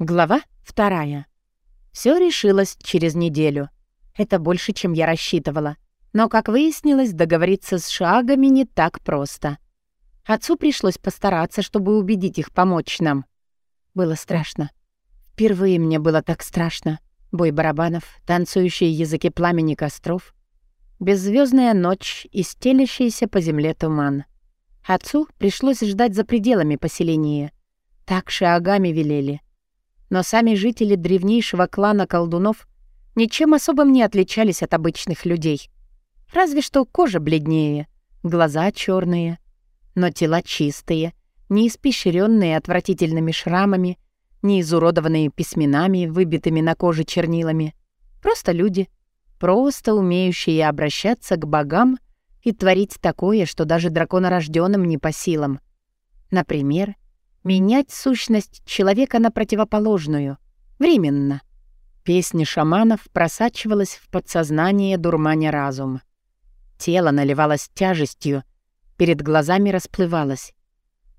Глава вторая. Все решилось через неделю. Это больше, чем я рассчитывала. Но, как выяснилось, договориться с шагами не так просто. Отцу пришлось постараться, чтобы убедить их помочь нам. Было страшно. Впервые мне было так страшно. Бой барабанов, танцующие языки пламени костров, беззвездная ночь и стелящийся по земле туман. Отцу пришлось ждать за пределами поселения. Так шагами велели — но сами жители древнейшего клана колдунов ничем особым не отличались от обычных людей. Разве что кожа бледнее, глаза черные, но тела чистые, не испещренные отвратительными шрамами, не изуродованные письменами, выбитыми на коже чернилами. Просто люди, просто умеющие обращаться к богам и творить такое, что даже драконорожденным не по силам. Например, менять сущность человека на противоположную, временно. Песня шаманов просачивалась в подсознание дурманя разум. Тело наливалось тяжестью, перед глазами расплывалось.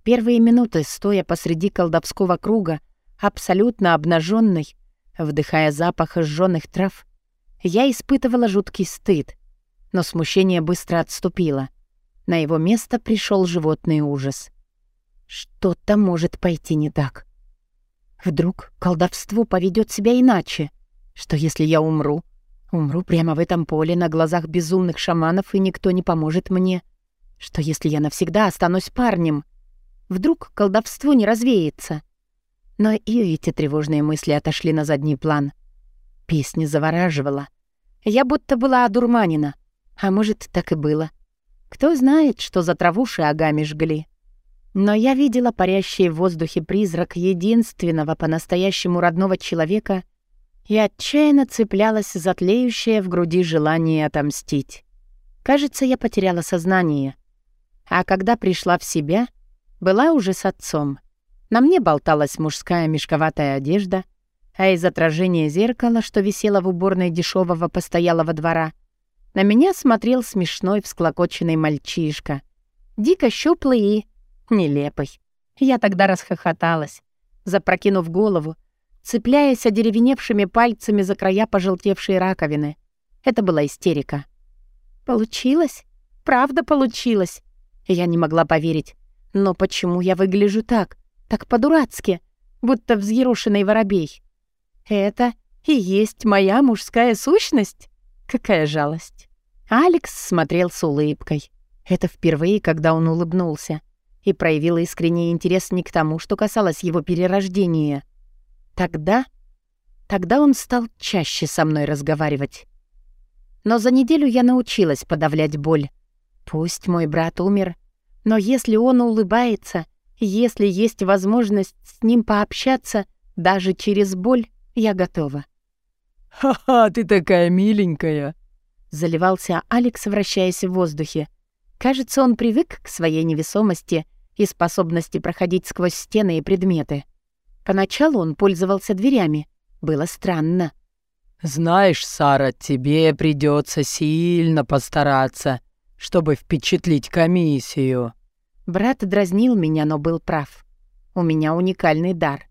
Первые минуты, стоя посреди колдовского круга, абсолютно обнаженной, вдыхая запах сжёных трав, я испытывала жуткий стыд, но смущение быстро отступило. На его место пришел животный ужас — что-то может пойти не так. Вдруг колдовство поведет себя иначе. Что если я умру? Умру прямо в этом поле на глазах безумных шаманов, и никто не поможет мне. Что если я навсегда останусь парнем? Вдруг колдовство не развеется? Но и эти тревожные мысли отошли на задний план. Песня завораживала. Я будто была одурманена. А может, так и было. Кто знает, что за траву шагами жгли. Но я видела парящий в воздухе призрак единственного по-настоящему родного человека и отчаянно цеплялась за тлеющее в груди желание отомстить. Кажется, я потеряла сознание. А когда пришла в себя, была уже с отцом. На мне болталась мужская мешковатая одежда, а из отражения зеркала, что висело в уборной дешевого постоялого двора, на меня смотрел смешной всклокоченный мальчишка, дико щуплый и Нелепый. Я тогда расхохоталась, запрокинув голову, цепляясь одеревеневшими пальцами за края пожелтевшей раковины. Это была истерика. Получилось? Правда получилось? Я не могла поверить. Но почему я выгляжу так? Так по-дурацки, будто взъерошенный воробей. Это и есть моя мужская сущность? Какая жалость. Алекс смотрел с улыбкой. Это впервые, когда он улыбнулся и проявила искренний интерес не к тому, что касалось его перерождения. Тогда... Тогда он стал чаще со мной разговаривать. Но за неделю я научилась подавлять боль. Пусть мой брат умер, но если он улыбается, если есть возможность с ним пообщаться, даже через боль, я готова. «Ха-ха, ты такая миленькая!» Заливался Алекс, вращаясь в воздухе. Кажется, он привык к своей невесомости и способности проходить сквозь стены и предметы. Поначалу он пользовался дверями. Было странно. «Знаешь, Сара, тебе придется сильно постараться, чтобы впечатлить комиссию». Брат дразнил меня, но был прав. У меня уникальный дар.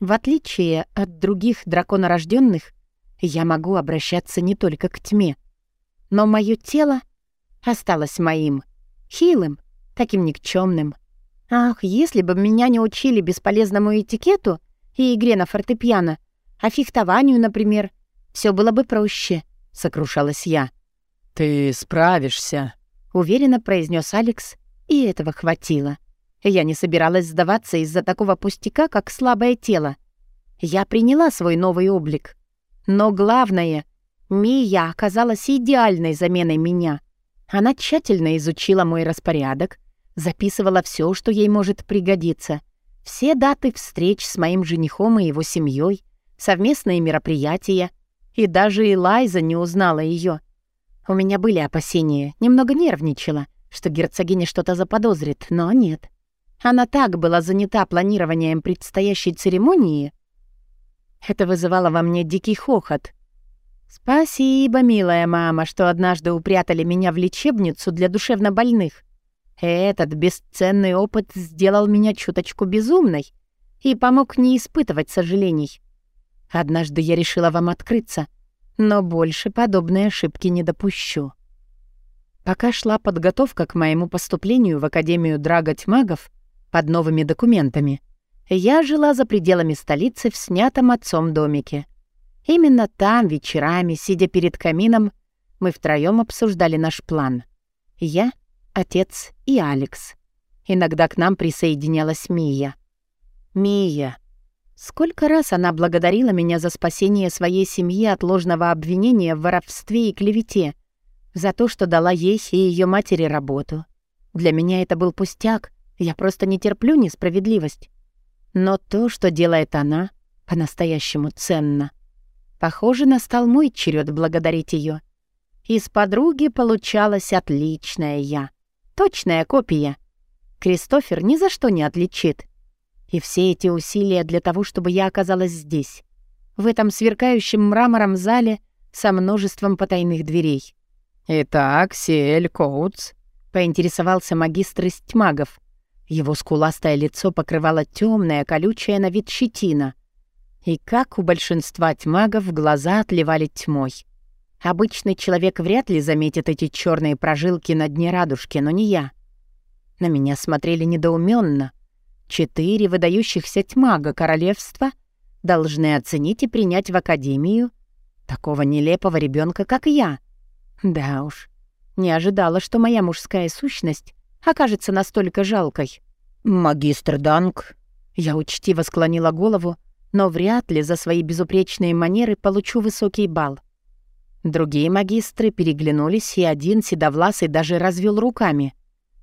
В отличие от других драконорожденных, я могу обращаться не только к тьме. Но мое тело осталось моим, хилым, таким никчемным. Ах, если бы меня не учили бесполезному этикету и игре на фортепиано, а фехтованию, например, все было бы проще, сокрушалась я. Ты справишься, уверенно произнес Алекс, и этого хватило. Я не собиралась сдаваться из-за такого пустяка, как слабое тело. Я приняла свой новый облик. Но главное, Мия оказалась идеальной заменой меня — она тщательно изучила мой распорядок, записывала все, что ей может пригодиться. Все даты встреч с моим женихом и его семьей, совместные мероприятия. И даже Элайза не узнала ее. У меня были опасения, немного нервничала, что герцогиня что-то заподозрит, но нет. Она так была занята планированием предстоящей церемонии. Это вызывало во мне дикий хохот — «Спасибо, милая мама, что однажды упрятали меня в лечебницу для душевнобольных. Этот бесценный опыт сделал меня чуточку безумной. и помог не испытывать сожалений. Однажды я решила вам открыться, но больше подобной ошибки не допущу. Пока шла подготовка к моему поступлению в Академию Драготь Магов под новыми документами, я жила за пределами столицы в снятом отцом домике. Именно там, вечерами, сидя перед камином, мы втроем обсуждали наш план. Я, отец и Алекс. Иногда к нам присоединялась Мия. Мия. Сколько раз она благодарила меня за спасение своей семьи от ложного обвинения в воровстве и клевете, за то, что дала ей и ее матери работу. Для меня это был пустяк, я просто не терплю несправедливость. Но то, что делает она, по-настоящему ценно. Похоже, настал мой черед благодарить ее. Из подруги получалась отличная я. Точная копия. Кристофер ни за что не отличит. И все эти усилия для того, чтобы я оказалась здесь, в этом сверкающем мрамором зале со множеством потайных дверей. «Итак, Сиэль Коутс», — поинтересовался магистр из тьмагов. Его скуластое лицо покрывало темная, колючая на вид щетина. И как у большинства тьмагов глаза отливали тьмой. Обычный человек вряд ли заметит эти черные прожилки на дне радужки, но не я. На меня смотрели недоуменно. Четыре выдающихся тьмага королевства должны оценить и принять в академию такого нелепого ребенка, как я. Да уж, не ожидала, что моя мужская сущность окажется настолько жалкой. «Магистр Данк...» Я учтиво склонила голову, но вряд ли за свои безупречные манеры получу высокий балл. Другие магистры переглянулись, и один седовласый даже развел руками.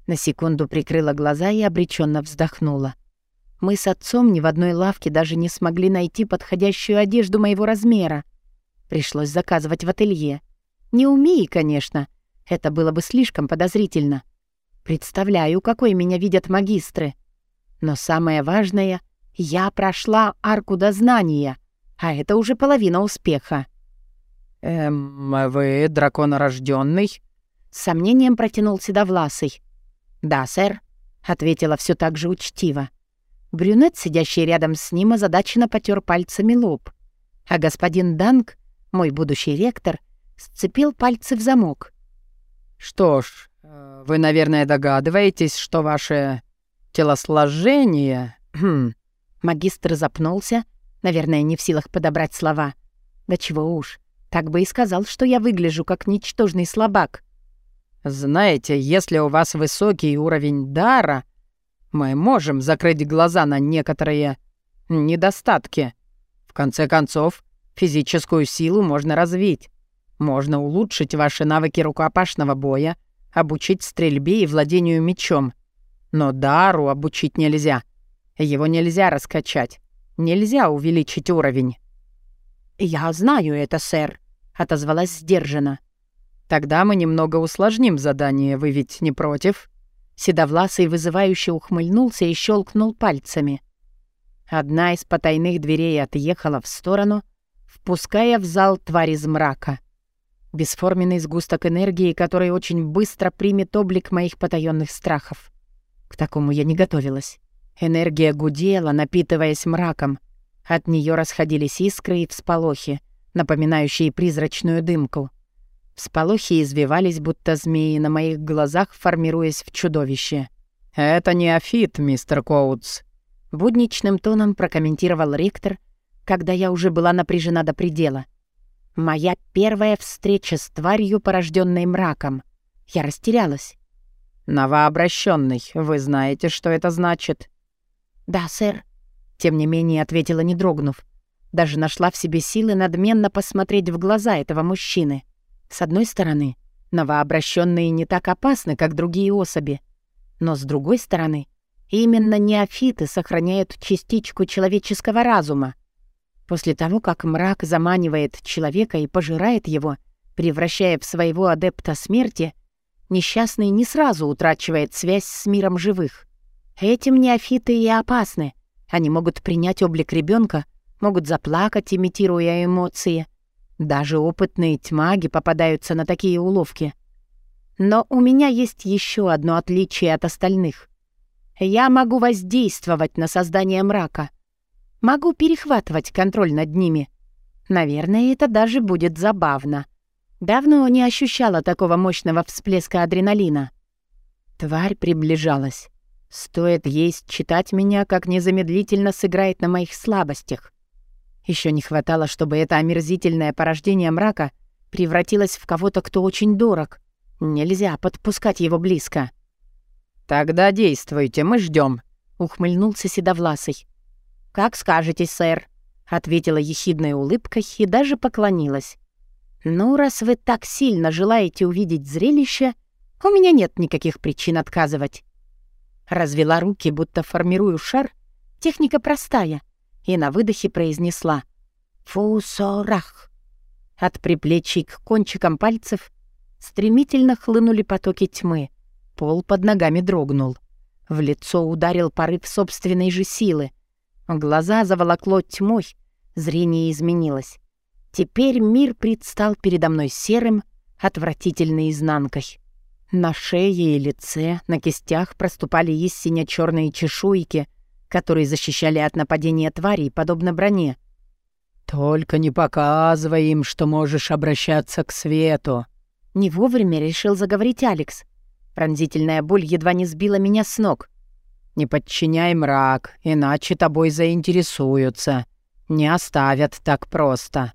На секунду прикрыла глаза и обреченно вздохнула. Мы с отцом ни в одной лавке даже не смогли найти подходящую одежду моего размера. Пришлось заказывать в ателье. Не умея, конечно. Это было бы слишком подозрительно. Представляю, какой меня видят магистры. Но самое важное — я прошла арку дознания, а это уже половина успеха. «Эм, вы драконорожденный?» С сомнением протянул Седовласый. «Да, сэр», — ответила все так же учтиво. Брюнет, сидящий рядом с ним, озадаченно потер пальцами лоб. А господин Данк, мой будущий ректор, сцепил пальцы в замок. «Что ж, э, вы, наверное, догадываетесь, что ваше телосложение...» Магистр запнулся, наверное, не в силах подобрать слова. «Да чего уж, так бы и сказал, что я выгляжу как ничтожный слабак. Знаете, если у вас высокий уровень дара, мы можем закрыть глаза на некоторые недостатки. В конце концов, физическую силу можно развить. Можно улучшить ваши навыки рукопашного боя, обучить стрельбе и владению мечом. Но дару обучить нельзя. Его нельзя раскачать. Нельзя увеличить уровень. «Я знаю это, сэр», — отозвалась сдержанно. «Тогда мы немного усложним задание, вы ведь не против?» Седовласый вызывающе ухмыльнулся и щелкнул пальцами. Одна из потайных дверей отъехала в сторону, впуская в зал тварь из мрака. Бесформенный сгусток энергии, который очень быстро примет облик моих потаенных страхов. К такому я не готовилась. Энергия гудела, напитываясь мраком, от нее расходились искры и всполохи, напоминающие призрачную дымку. Всполохи извивались, будто змеи на моих глазах, формируясь в чудовище. «Это не Афит, мистер Коутс», — будничным тоном прокомментировал ректор, когда я уже была напряжена до предела. «Моя первая встреча с тварью, порожденной мраком. Я растерялась». «Новообращенный, вы знаете, что это значит?» «Да, сэр», тем не менее, ответила, не дрогнув. Даже нашла в себе силы надменно посмотреть в глаза этого мужчины. С одной стороны, новообращенные не так опасны, как другие особи. Но с другой стороны, именно неофиты сохраняют частичку человеческого разума. После того, как мрак заманивает человека и пожирает его, превращая в своего адепта смерти, несчастный не сразу утрачивает связь с миром живых. Этим неофиты и опасны, они могут принять облик ребенка, могут заплакать, имитируя эмоции. Даже опытные тьмаги попадаются на такие уловки. Но у меня есть еще одно отличие от остальных. Я могу воздействовать на создание мрака, Могу перехватывать контроль над ними. Наверное, это даже будет забавно. Давно не ощущала такого мощного всплеска адреналина. Тварь приближалась. Стоит ей читать меня, как незамедлительно сыграет на моих слабостях. Еще не хватало, чтобы это омерзительное порождение мрака превратилось в кого-то, кто очень дорог. Нельзя подпускать его близко. «Тогда действуйте, мы ждем, ухмыльнулся Седовласый. «Как скажете, сэр», — ответила ехидной улыбкой и даже поклонилась. «Ну, раз вы так сильно желаете увидеть зрелище, у меня нет никаких причин отказывать». Развела руки, будто формирую шар. Техника простая. И на выдохе произнесла «Фусорах». От приплечий к кончикам пальцев стремительно хлынули потоки тьмы — Пол под ногами дрогнул. В лицо ударил порыв собственной же силы. Глаза заволокло тьмой, зрение изменилось. Теперь мир предстал передо мной серым, отвратительной изнанкой. На шее и лице, на кистях проступали истинно черные чешуйки, которые защищали от нападения тварей, подобно броне. «Только не показывай им, что можешь обращаться к свету!» Не вовремя решил заговорить Алекс. Пронзительная боль едва не сбила меня с ног. «Не подчиняй мрак, иначе тобой заинтересуются. Не оставят так просто».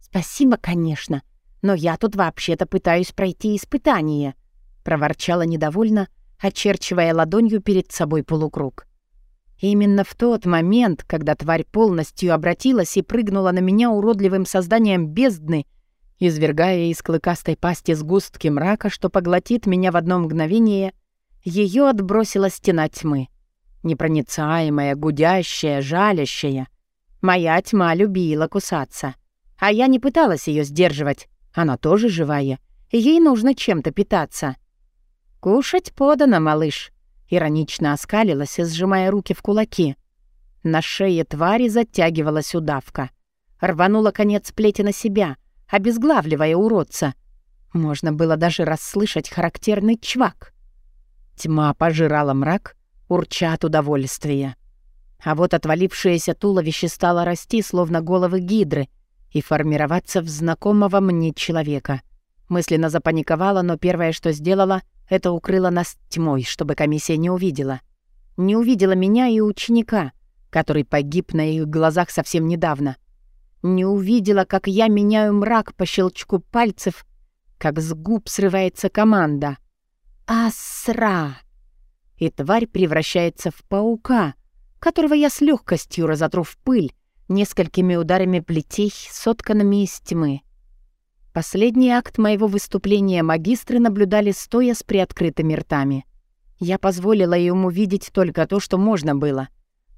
«Спасибо, конечно, но я тут вообще-то пытаюсь пройти испытание», — проворчала недовольно, очерчивая ладонью перед собой полукруг. Именно в тот момент, когда тварь полностью обратилась и прыгнула на меня уродливым созданием бездны, — Извергая из клыкастой пасти сгустки мрака, что поглотит меня в одно мгновение, ее отбросила стена тьмы. Непроницаемая, гудящая, жалящая. Моя тьма любила кусаться. А я не пыталась ее сдерживать. Она тоже живая. ей нужно чем-то питаться. «Кушать подано, малыш», — иронично оскалилась, сжимая руки в кулаки. На шее твари затягивалась удавка. Рванула конец плети на себя — обезглавливая уродца. Можно было даже расслышать характерный чвак. Тьма пожирала мрак, урча от удовольствия. А вот отвалившееся туловище стало расти, словно головы гидры, и формироваться в знакомого мне человека. Мысленно запаниковала, но первое, что сделала, это укрыла нас тьмой, чтобы комиссия не увидела. Не увидела меня и ученика, который погиб на их глазах совсем недавно — не увидела, как я меняю мрак по щелчку пальцев, как с губ срывается команда. «Асра!» И тварь превращается в паука, которого я с легкостью разотру в пыль несколькими ударами плетей, сотканными из тьмы. Последний акт моего выступления магистры наблюдали стоя с приоткрытыми ртами. Я позволила им увидеть только то, что можно было,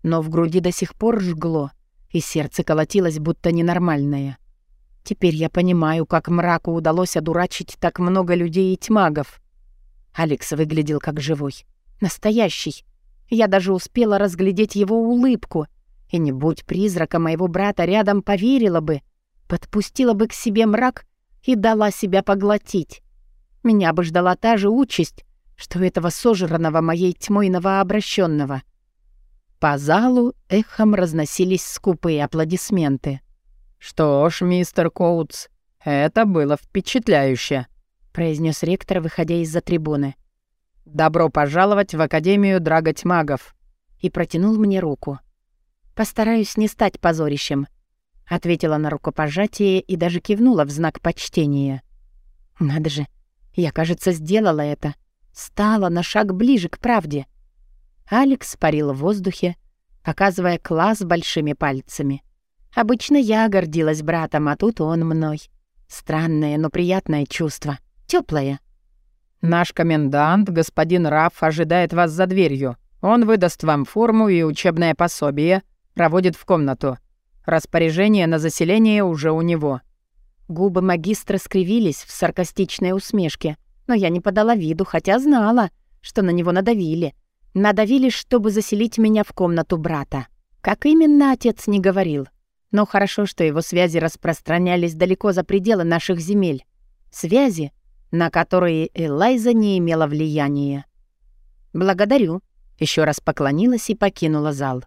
но в груди до сих пор жгло — и сердце колотилось, будто ненормальное. Теперь я понимаю, как мраку удалось одурачить так много людей и тьмагов. Алекс выглядел как живой. Настоящий. Я даже успела разглядеть его улыбку. И не будь призрака моего брата рядом, поверила бы. Подпустила бы к себе мрак и дала себя поглотить. Меня бы ждала та же участь, что этого сожранного моей тьмой новообращенного. По залу эхом разносились скупые аплодисменты. «Что ж, мистер Коутс, это было впечатляюще», — произнес ректор, выходя из-за трибуны. «Добро пожаловать в Академию Драготь Магов», и протянул мне руку. «Постараюсь не стать позорищем», — ответила на рукопожатие и даже кивнула в знак почтения. «Надо же, я, кажется, сделала это. Стала на шаг ближе к правде. Алекс парил в воздухе, показывая класс большими пальцами. Обычно я гордилась братом, а тут он мной. Странное, но приятное чувство. Теплое. «Наш комендант, господин Раф, ожидает вас за дверью. Он выдаст вам форму и учебное пособие, проводит в комнату. Распоряжение на заселение уже у него». Губы магистра скривились в саркастичной усмешке, но я не подала виду, хотя знала, что на него надавили — Надавили, чтобы заселить меня в комнату брата. Как именно, отец не говорил. Но хорошо, что его связи распространялись далеко за пределы наших земель. Связи, на которые Элайза не имела влияния. «Благодарю», — еще раз поклонилась и покинула зал.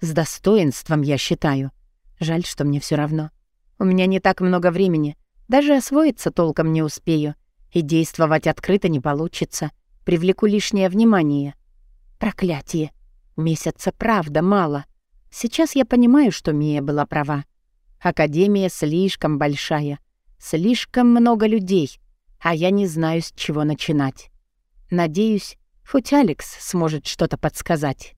С достоинством, я считаю. Жаль, что мне все равно. У меня не так много времени. Даже освоиться толком не успею. И действовать открыто не получится. Привлеку лишнее внимание. Проклятие. Месяца правда мало. Сейчас я понимаю, что Мия была права. Академия слишком большая. Слишком много людей. А я не знаю, с чего начинать. Надеюсь, хоть Алекс сможет что-то подсказать.